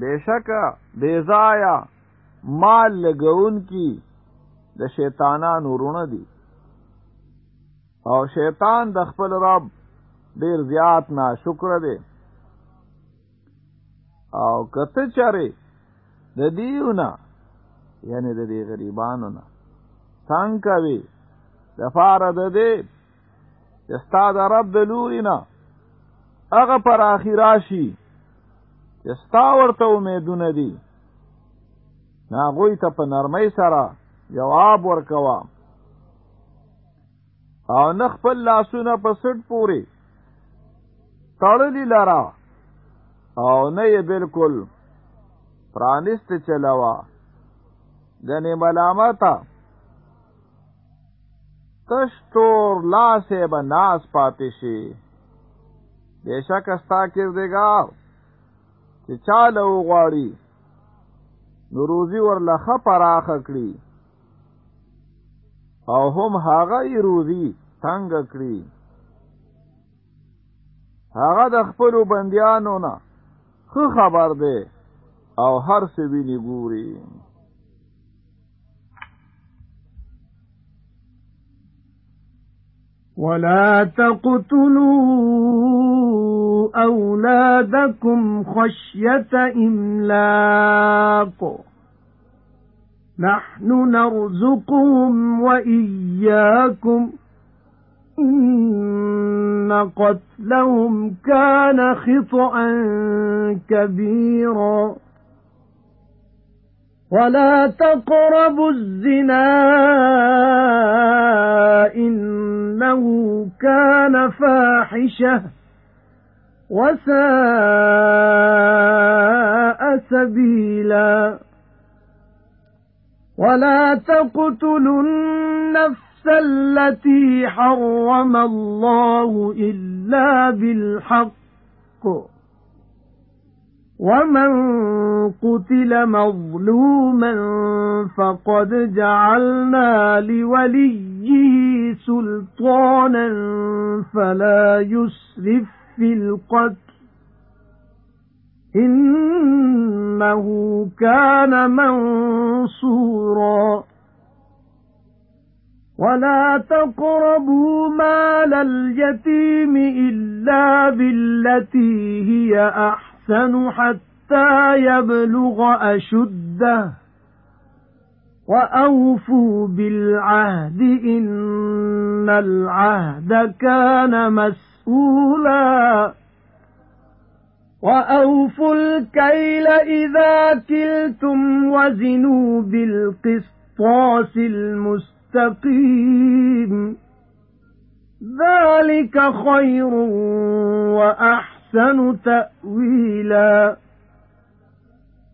بشکه بیزایا مال لګون کی د شیطانانو رونه دي. او شیطان د خپل رب ډیر زیات نا شکر دی. او کته چره د دیونه یعنی د دې غریبانو نه څنګه کوي د فار د دې استاد رب د لورینا هغه پر اخیراشي استا ورته امیدونه دي؟ ناغوی ته په نرمۍ سره جواب ورکوا او نه خپل لاسونه په سټ پوري تړلی لرا او نه یې بالکل پرانست چلوا غنی ملامتا تشتور لاسه به ناس پاتې شي. بشک استا کردگار چې چاله وغواړي نو روزي ورله خه پراخه کړي. او هم هغه یې روزي تنګ کړي. هغه د خپلو بندیانو نه خو خبر دی او هر څه ویني ګوري ولا تقتلوا أولادكم خشية إملاق نحن نرزقهم وإياكم إن قتلهم كان خطأ كبيراً ولا تقربوا الزنا كان فاحشة وساء سبيلا. ولا تقتلوا النفس التي حرم الله إلا بالحق. وَمَن قُتِلَ مَظْلُومًا فَقَدْ جَعَلْنَا لِوَلِيِّهِ سُلْطَانًا فَلَا يُسْرِف فِّي الْقَتْلِ. إِنَّهُ كَانَ مَنصُورًا. وَلَا تَقْرَبُوا مَالَ الْيَتِيمِ إِلَّا بِالَّتِي هِيَ أَحْسَنُ حَتَّى يَبْلُغَ أَشُدَّهُ. وَأَوْفُوا بِالْعَهْدِ إِنَّ الْعَهْدَ كَانَ مَسْئُولًا وَأَوْفُوا الْكَيْلَ إِذَا كِلْتُمْ وَزِنُوا بِالْقِسْطَاسِ الْمُسْتَقِيمِ ذَلِكَ خَيْرٌ وَأَحْسَنُ أَحْسَنُ تَأْوِيلًا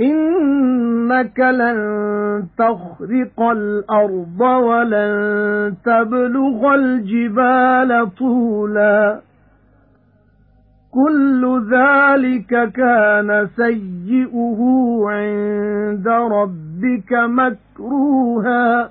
إِنَّكَ لَن تَخْرِقَ الْأَرْضَ وَلَن تَبْلُغَ الْجِبَالَ طُولًا كُلُّ ذَلِكَ كَانَ سَيِّئُهُ عِندَ رَبِّكَ مَكْرُوهًا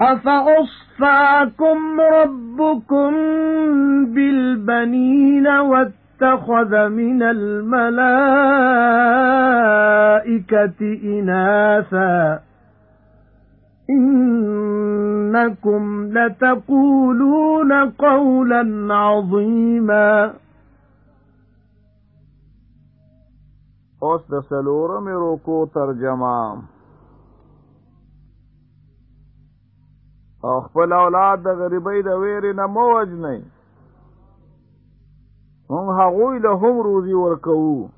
أَفَأَصْفَاكُمْ رَبُّكُمْ بِالْبَنِينَ وَاتَّخَذَ مِنَ الْمَلَائِكَةِ إِنَاثًا إِنَّكُمْ لَتَقُولُونَ قَوْلًا عَظِيمًا أوس د سلورم روکو ترجمة. او خپل اولاد د غریبۍ د ویرې نه مو وجنئ مونږ هغوی له هم روزي ورکوو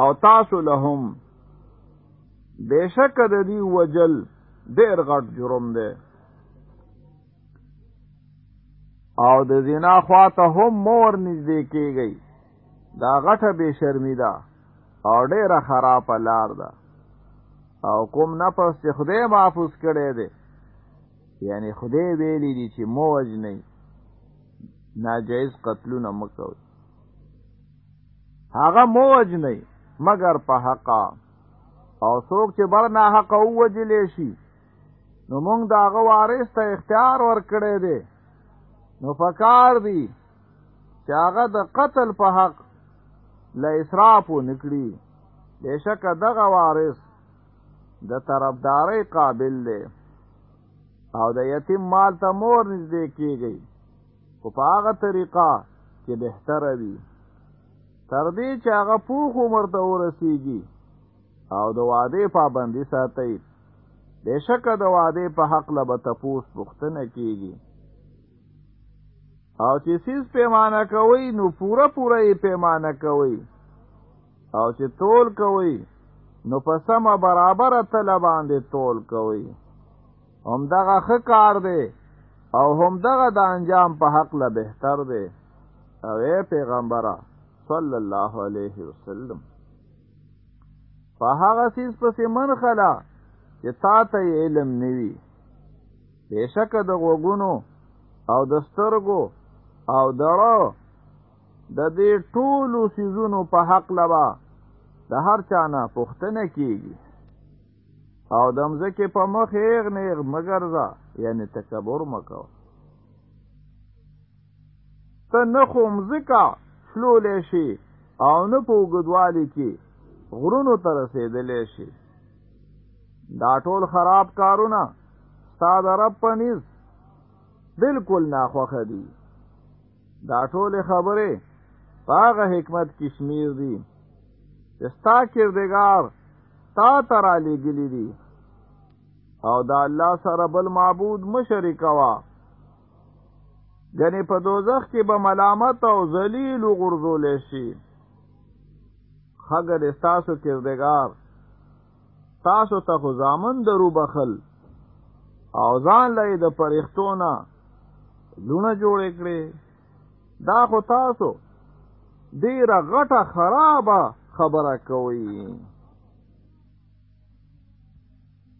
او تاسو له هم. بشک د دې وجل ډېر غټ جرم دی. او د زنا خواته هم مور نږدې کیږي دا غټه بے شرمی ده او ډېره خراب لار ده. او کوم نفس چې خدای محفوظ کړي دی یعنی خدای ویلی دي چې موج نه ناجایز قتلونه مکوي هغه موج نه مگر په حقا او څوک چې بر نه حق او وجلې شي نو موږ دا هغه وارث ته اختیار ورکړی دی. نو فکار دی چې هغه د قتل په حق ل اسراف نکړي بشک دغه وارث د طرفداري قابل دی او د یتیم مال ته مور نږدې کیږي. خو په هغه طریقه چې بهتره وي. تر دې چې هغه پوخ عمر ته ورسیږي او د واده پابندي ساتي. بشک د واده په حق له به تپوس پوښتنه کیږي. او چې سیس پیمانه کوي نو پورا پورا یې پیمانه کوي او چې تول کوي نو په سمه برابر تل باندې تول کوي هم دغه ښه کار دی او هم دغه د انجام په حق له بهتر دی. او ای پیغمبره صلی الله علیه وسلم په هغه سیس پسې منخلا چې تا ته علم نوي بېشکه د غوګونو او د سترګو او دړه د دې ټولو سيزونو په حق له به د هر چا نه پوښتنه کیږي او د مځکې په مخ هېغ نېغ مګرځه یعنی تکبر مکو ته نه خو مځکه فلولی شي او نه په اوږدوالي کې غرونو ته رسېدلی شي دا ټول خراب کارونه ستا د رب په نیز بلکل ناخوښه دي دا ټولې خبرې په هغه حکمت کې شمیر دي چې ستا کردګار تا ته را لېږلي دي او دا الله سره بل معبود مشرکوا غنی په دوزخ کې به ملامت او ذلیل غرزول شي. خگر استاسو کردگار تاسو ته خو زامن درو بخل. او ځان لای د پرښتونه لونه جوړ کړي دا خو تاسو ډیره غټه خرابه خبره کوي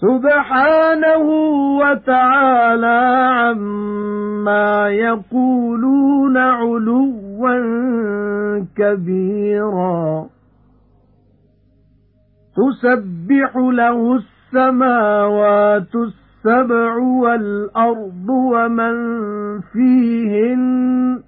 سُبْحَانَهُ وَتَعَالَى عَمَّا يَقُولُونَ عُلُوًّا كَبِيرًا. تُسَبِّحُ لَهُ السَّمَاوَاتُ السَّبْعُ وَالْأَرْضُ وَمَن فِيهِنَّ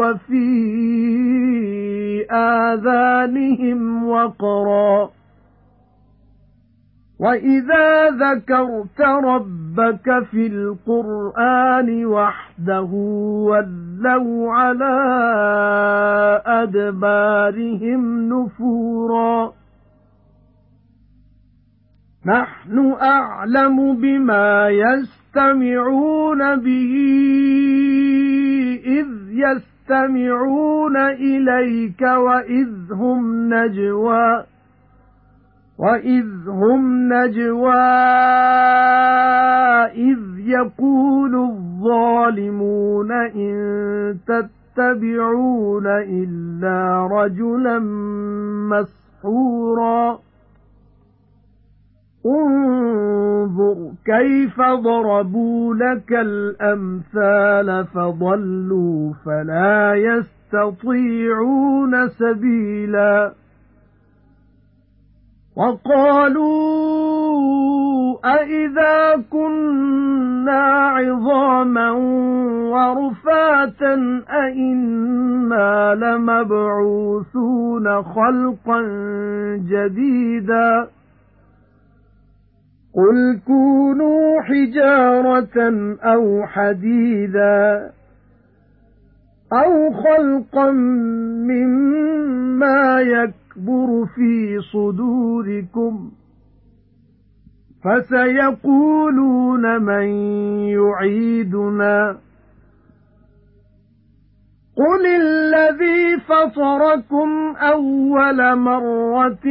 وَفِي آذَانِهِمْ وَقْرًا وَإِذَا ذَكَرْتَ رَبَّكَ فِي الْقُرْآنِ وَحْدَهُ وَلَّوْا عَلَى أَدْبَارِهِمْ نُفُورًا نَحْنُ أَعْلَمُ بِمَا يَسْتَمِعُونَ بِهِ يَسْتَمِعُونَ إِلَيْكَ وَإِذْ هُمْ نَجْوَى وَإِذْ هُمْ نَجْوَى إِذْ يَقُولُ الظَّالِمُونَ إِن تَتَّبِعُونَ إِلَّا رَجُلًا مَسْحُورًا. انظُرْ كَيْفَ ضَرَبُوا لَكَ الْأَمْثَالَ فَضَلُّوا فَلَا يَسْتَطِيعُونَ سَبِيلًا. وَقَالُوا أَإِذَا كُنَّا عِظَامًا وَرُفَاتًا أَإِنَّا لَمَبْعُوثُونَ خَلْقًا جَدِيدًا. قُلْ كُونُوا حِجَارَةً أَوْ حَدِيدًا أَوْ خَلْقًا مِّمَّا يَكْبُرُ فِي صُدُورِكُمْ فَسَيَقُولُونَ مَن يُعِيدُنَا قُلِ الَّذِي فَطَرَكُمْ أَوَّلَ مَرَّةٍ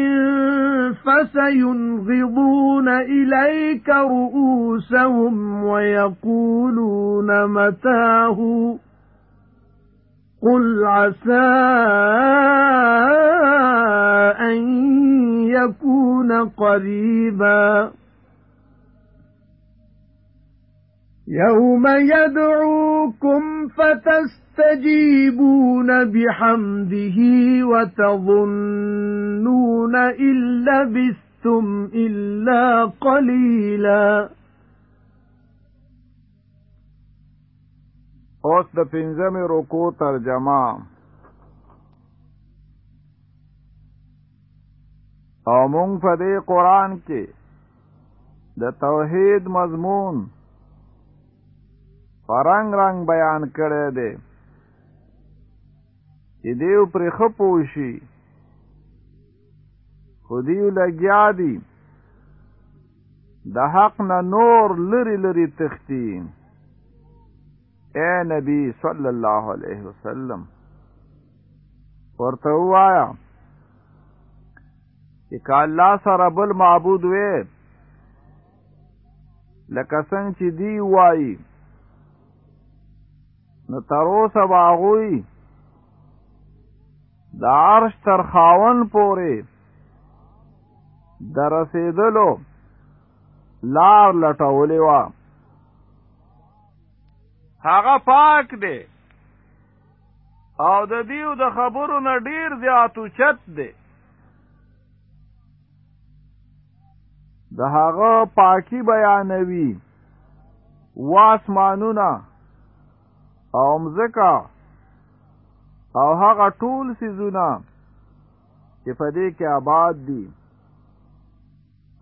فَسَيُنْغِضُونَ إِلَيْكَ رُؤُوسَهُمْ وَيَقُولُونَ مَتَاهُ قُلْ عَسَى أَن يَكُونَ قَرِيبًا يَوْمَ يَدْعُوكُمْ فَتَسْتَجِيبُونَ بِحَمْدِهِ وَتَظُنُّونَ إِن لَّبِثْتُمْ إِلَّا قَلِيلًا. اوس د پنځمې رکو ترجمه. أو مونږ په دې قرآن کې د توحید مضمون فرنګ رنگ بیان کړی دی. چې دیو پر خپوشي خو دیو لګیا دي د حق نه نور لری لری تختین اے نبی صلی الله علیه وسلم ورته وایا چې کله سره بل معبود وې لکه څنګه چې دی وایي نو تروسه باغوي د عرش تر خاون پورې در رسیدلو لار لټولې وا هغه پاک دی. او د دیو د خبرو نه ډیر زیات چت دی. د هغه پاکی بیانوي. واسمانونه او مزکا او هغه ټول سيزونه چې په دې کې آباد دي.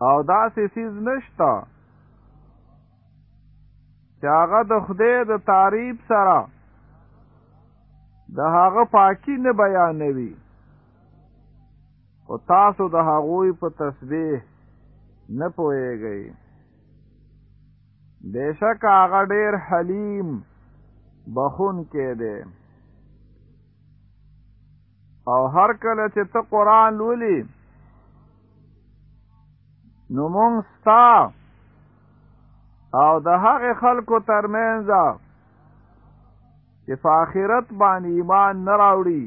او دا سيز نشتا چې هغه د خدای د تعریف سره د هغه پاکی نه بیانوي. او تاسو د هغوی په تسبیح نه پوهیږئ. بشک هغه ډیر حلیم بخون کې دی. او هر کله چې ته قران لولي نو مونږ ستا او د هغه خلکو ترمنځ چې په آخرت باندې ایمان نه راوړي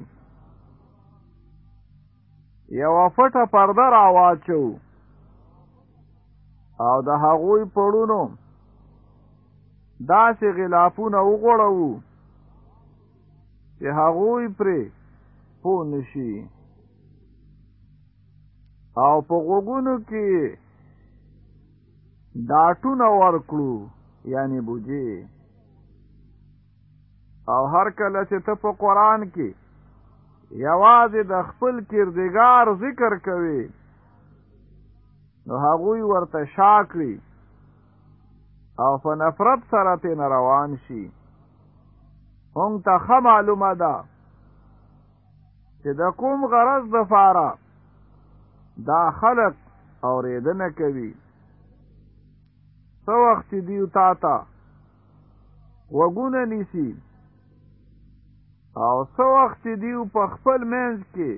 یو فټه پرده راواچو او د هغوی پړونو داسې غلافونه وغوړو چې هغوی پرې پو نشي او په غوګونو کې داټونه ورکړو یعنی بوجي. او هر کله چې ته په قران کې یوازې د خپل کردګار ذکر کوي نو هغوی ورته شاکړي او په نفرت سره تین روان شي. هم ته معلومه ده چې د کوم غرض د فاره دا خلق اوریدنه کوي. سو وخت دیو تا تا وګونه نیسی او سو وخت دیو په خپل منځ کې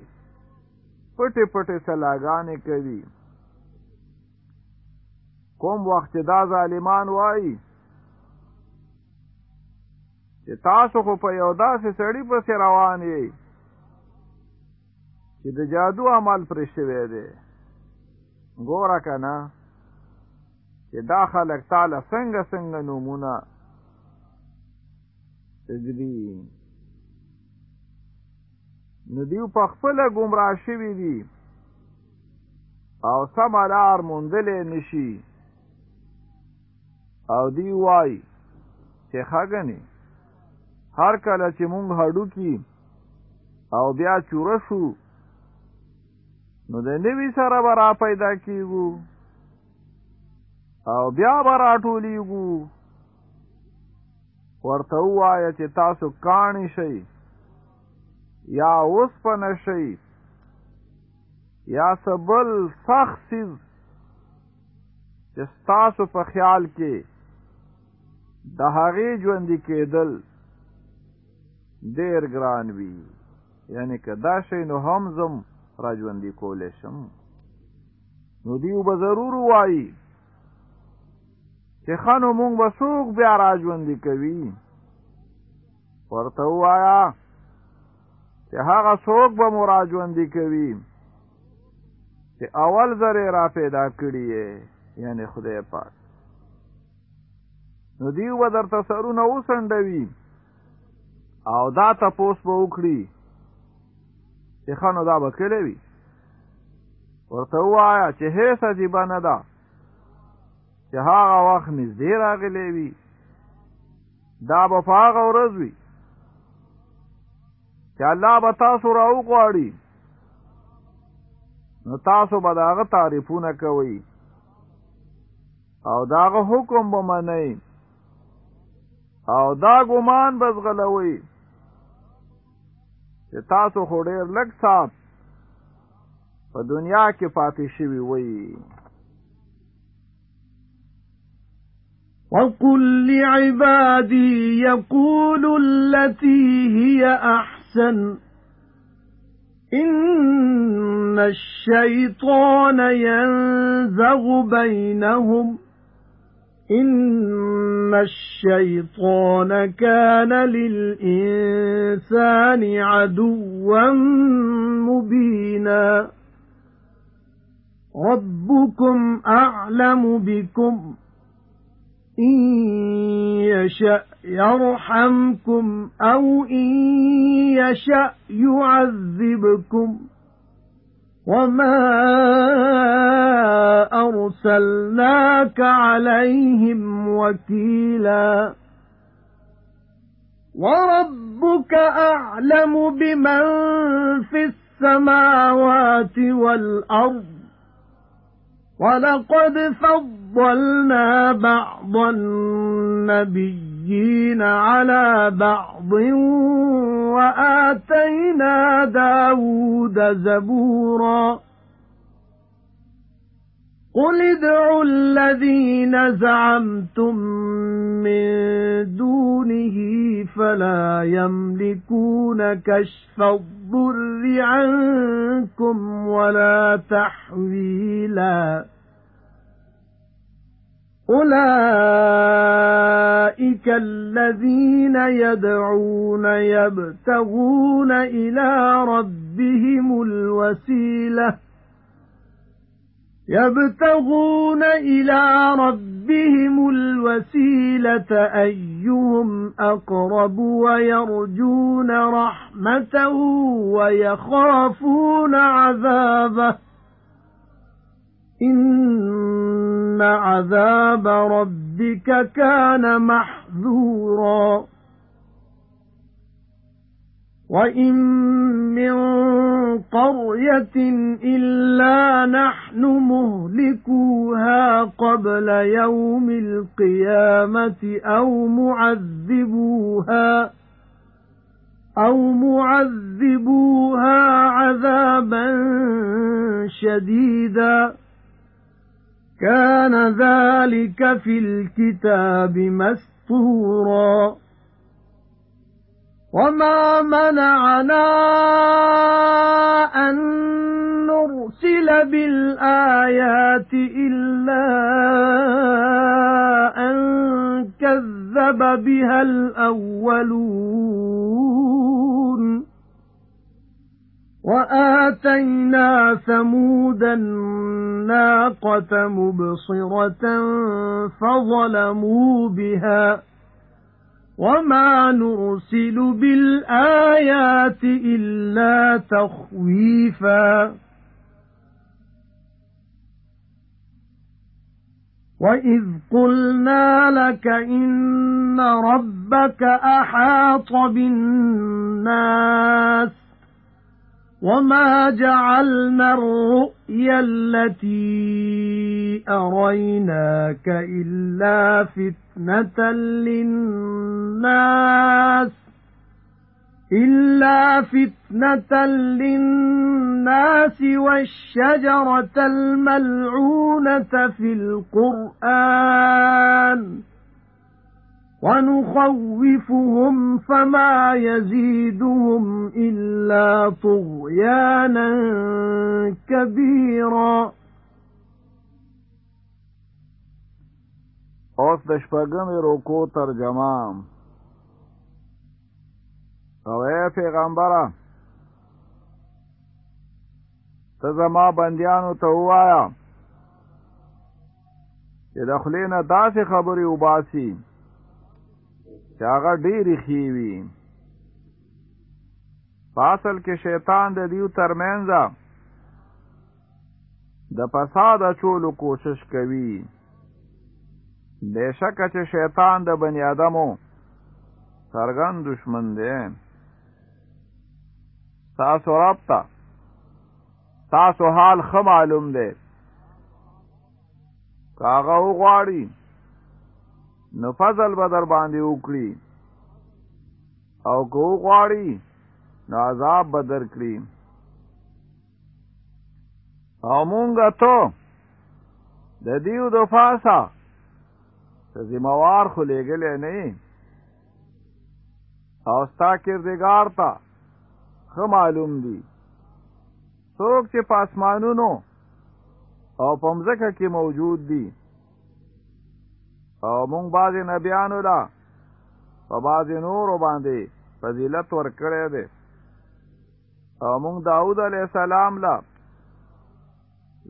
پټه پټه سلاګانې کوي کوم وخت دا ظالمان وایي چې تاسو خو په یو داسې سړی پسې روان یې چې د جادو عمل پرې شوی دی. ګوره که نه چې دا خلک تاله څنګه څنګه نومونه تجدي نو دیو په خپله ګمراه شوي دي او سمه لار موندلی نشي او دی وای چې ښاګنې هر کله چې مونږ هډو کی او بیا چوره شو نو د نوی سره به را پیدا کیږو. او بیا به راټولیږو ورته ووایه چې تاسو کاڼي شئ یا اوسپنه شئ یا سبل سخت څیز چې ستاسو په خیال کې د هغې ژوندي کېدل ډېر ګران وي. یعنی که دا شی نو هم زه مو را ژوندي کولی شم. نو دیو به ضرور وایي چې خانو مونږ به څوک بیا را ژوندي کوي. ورته وایا چې هغه څوک به مو را ژوندي کوي. چې اول ځلې را پیدا کړي یعنی خدای پاک نو دیو به درته سرونه وسنډوي او دا تپوس به وکړي. چې خانو دا به کلی وي. ورته وایا چې هیڅ عجیبه نه ده. چې هغه وخت نږدې راغلی وي. دا به په هغه ورځ وي. چې الله به تاسو راوغواړي نو تاسو به داغه تعریفونه کوئ. او داغه حکم به منئ او دا ګمان بزغلوي چې تاسو خو ډېر لږ سات په دنیا کې پاتې شوي وي وَقُل لِّعِبَادِي يَقُولُوا الَّتِي هِيَ أَحْسَنُ إِنَّ الشَّيْطَانَ يَنزَغُ بَيْنَهُمْ إِنَّ الشَّيْطَانَ كَانَ لِلْإِنسَانِ عَدُوًّا مُبِينًا رَبُّكُمْ أَعْلَمُ بِكُمْ إِن يَشَأْ يَرْحَمْكُمْ أَوْ إِن يَشَأْ يُعَذِّبْكُمْ وَمَا أَرْسَلْنَاكَ عَلَيْهِمْ وَكِيلًا وَرَبُّكَ أَعْلَمُ بِمَن فِي السَّمَاوَاتِ وَالْأَرْضِ وَلَقَدْ فَضَّلْنَا بَعْضَ النَّبِيِّينَ عَلَى بَعْضٍ وَآتَيْنَا دَاوُودَ زَبُورًا. قُلِ ادْعُوا الَّذِينَ زَعَمْتُم مِّن دُونِهِ فَلَا يَمْلِكُونَ كَشْفَ الضُّرِّ عَنكُمْ وَلَا تَحْوِيلًا. أُولَئِكَ الَّذِينَ يَدْعُونَ يَبْتَغُونَ إِلَى رَبِّهِمُ الْوَسِيلَةَ يَبْتَغُونَ إِلَى رَبِّهِمُ الْوَسِيلَةَ أَيُّهُمْ أَقْرَبُ وَيَرْجُونَ رَحْمَتَهُ وَيَخَافُونَ عَذَابَهُ إِنَّ عَذَابَ رَبِّكَ كَانَ مَحْذُورًا. وَإِن مِّن قَرْيَةٍ إِلَّا نَحْنُ مُهْلِكُوهَا قَبْلَ يَوْمِ الْقِيَامَةِ أَوْ مُعَذِّبُوهَا أَوْ مُعَذِّبُوهَا عَذَابًا شَدِيدًا. كَانَ ذَلِكَ فِي الْكِتَابِ مَسْطُورًا وَمَا مَنَعَنَا أَن نُّرْسِلَ بِالْآيَاتِ إِلَّا أَن كَذَّبَ بِهَا الْأَوَّلُونَ. وَآتَيْنَا ثَمُودَ النَّاقَةَ مُبْصِرَةً فَظَلَمُوا بِهَا وَمَا نُرْسِلُ بِالْآيَاتِ إِلَّا تَخْوِيفًا وَإِذْ قُلْنَا لَكَ إِنَّ رَبَّكَ أَحَاطَ بِالنَّاسِ وَمَا جَعَلْنَا الرُّؤْيَا الَّتِي أَرَيْنَاكَ إِلَّا فِتْنَةً لِلنَّاسِ إِلَّا فِتْنَةً لِلنَّاسِ وَالشَّجَرَةَ الْمَلْعُونَةَ فِي الْقُرْآنِ وَنُخَوِّفُهُمْ فَمَا يَزِيدُهُمْ إِلَّا طُغْيَانًا كَبِيرًا. اوس د شپږمې روکو ترجمه. أو اے پیغمبره ته زما بندیانو ته وایا چې د خلینو داسې خبرې وباسي. چې هغه ډېری خېوي فاصل کې شیطان د دیو ترمنځ د فساد چولو کوشش کوي. بشک چې شیطان د بنی آدمو سرګن دشمن دی. تاسو رابطه تاسو حال خه معلوم دی. کاغه وغواړي نو فضل به در باندې وکړي. او کو غواړي نو عذاب به در کړي. او مونږه ته د دیو د فاسا ته ذمہوار خو لګلې نه او ستا کردگار ته ښه معلوم دي. څوک چې پاسمانونو او پمزکه کې موجود دي او مونږ بعضې نبیانو لا په بعضې نورو باندې فضیلت ورکړی دی. او مونږ داود علیه السلام لا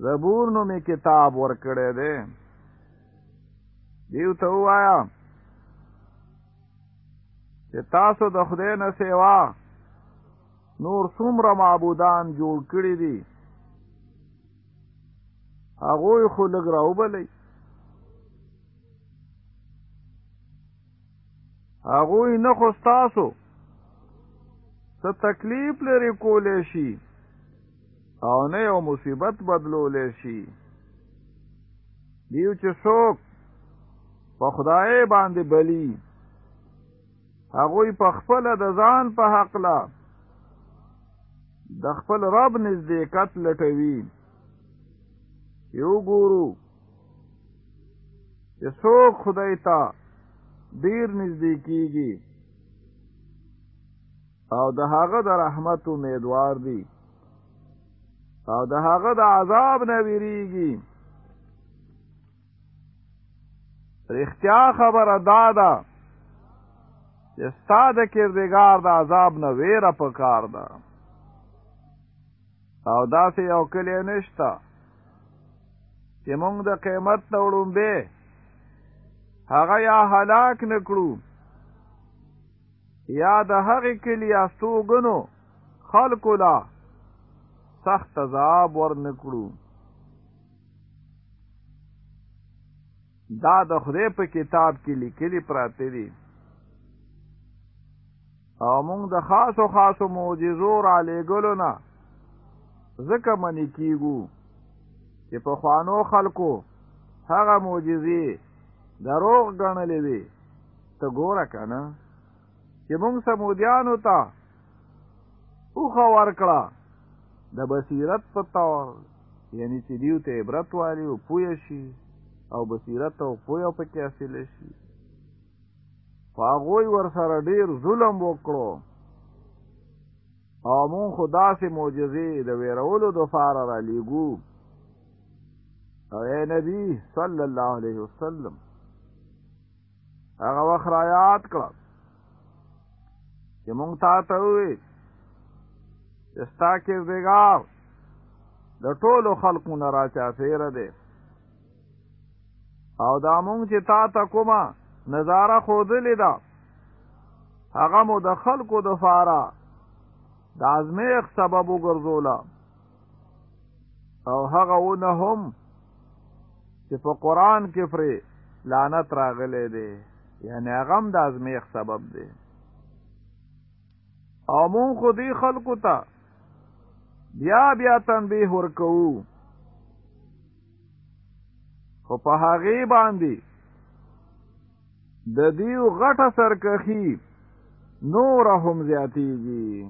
زبور نومې کتاب ورکړی دی. دیو ته ووایا چې تاسو د خدای نه سیوا نور څومره معبودان جوړ کړي دي. هغوی خو لږ راوبلی هغوی نه خو ستاسو. څه تکلیف لري کولی شي او نه یو مصیبت بدلولی شي. دیو چې څوک په خدای باندې بلی هغوی په خپل د ځان په حق لا د خپل رب نزدېکت لټوي. یو ګورو چې څوک خدای ته ډیر نږدې کیږي او د هغه د رحمت امیدوار دي او د هغه د عذاب نه ویریږي. رښتیا خبره دا ده چې ستا د کردګار د عذاب نه ویره پکار ده. او داسې یو کلی نشته چې مونږ د قیمت ته وړومبې هغه یا هلاک نکړو یا د هغه کلی استوګنو خلکو لا سخت عذاب ور نکړو دا د خدای په کتاب کې لیکلي پراته دي. او موږ د خاصو خاصو معجزو را لېګلو نه ځکه منی کیږو چې په خوانو خلکو هغه معجزې دروغ ګڼلې وي ته ګوره کنه چې موږ سمودیانو ته اوخه ورکړه د بصیرت په طور یعنی چې دیو ته عبرت والی او پوه شي او بصیرت او پوه په کې حاصل شي. فاغوی ور سره ډیر ظلم وکړو. او مون خدا سي معجزې د ویرولو د فار را لګو او اے نبی صلی الله علیه وسلم هغه وخت را یاد کړ چې مونږ تا ته وې استا کې زګار د ټولو خلقو نه راچا فیر دی. او دا مونږ چې تا ته کومه نظاره خودلې ده هغه مو د خلقو د فاره د ازمیخ سبب وګرځوله. او هغه ونه هم چې په قران کې فرې لعنت راغلې ده یعنی هغه هم د ازمیخ سبب دی. او مون خو دې خلقو ته بیا بیا تنبیه ورکو. خو په هغه باندې د دیو غټه سرکخی نورهم زیاتیږي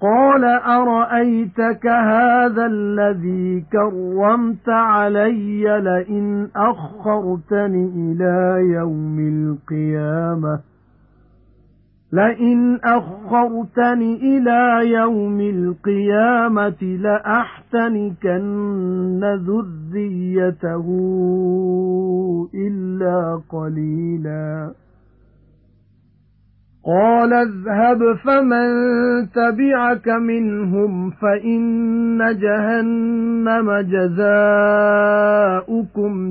قَالَ أَرَأَيْتَكَ هَذَا الَّذِي كَرَّمْتَ عَلَيَّ لَئِنْ أَخَّرْتَنِ إِلَى يَوْمِ الْقِيَامَةِ؟ لَئِنْ أَخَّرْتَنِ إِلَى يَوْمِ الْقِيَامَةِ لَأَحْتَنِكَنَّ ذُرِّيَّتَهُ إِلَّا قَلِيلًا. قَالَ اذْهَبْ فَمَن تَبِعَكَ مِنْهُمْ فَإِنَّ جَهَنَّمَ جَزَاؤُكُمْ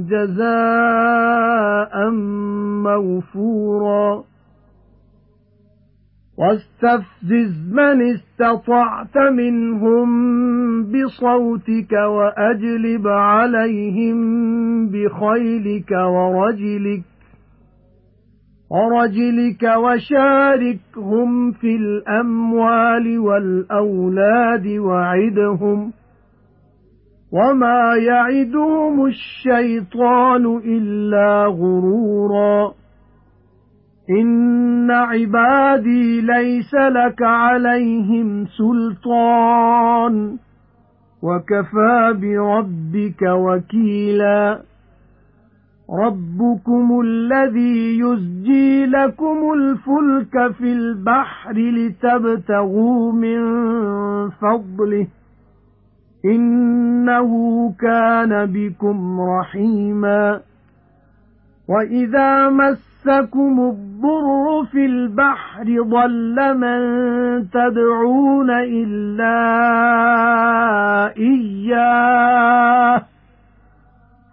جَزَاءً مَّوْفُورًا. وَاسْتَفْزِزْ مَنِ اسْتَطَعْتَ مِنْهُمْ بِصَوْتِكَ وَأَجْلِبْ عَلَيْهِمْ بِخَيْلِكَ وَرَجِلِكَ وَرَجِلِكَ وَشَارِكْهُمْ فِي الْأَمْوَالِ وَالْأَوْلَادِ وَعِدْهُمْ وَمَا يَعِدُهُمُ الشَّيْطَانُ إِلَّا غُرُورًا. إِنَّ عِبَادِي لَيْسَ لَكَ عَلَيْهِمْ سُلْطَانٌ. وَكَفَى بِرَبِّكَ وَكِيلًا. رَبُّكُمُ الَّذِي يُزْجِي لَكُمُ الْفُلْكَ فِي الْبَحْرِ لِتَبْتَغُوا مِنْ فَضْلِهِ إِنَّهُ كَانَ بِكُمْ رَحِيمًا وَإِذَا مَسَّكُمُ الضُّرُّ فِي الْبَحْرِ ضَلَّ مَن تَدْعُونَ إِلَّا إِيَّاهُ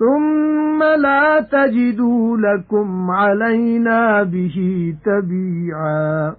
ثُمَّ لَا تَجِدُوا لَكُمْ عَلَيْنَا بِهِ تَبِيعًا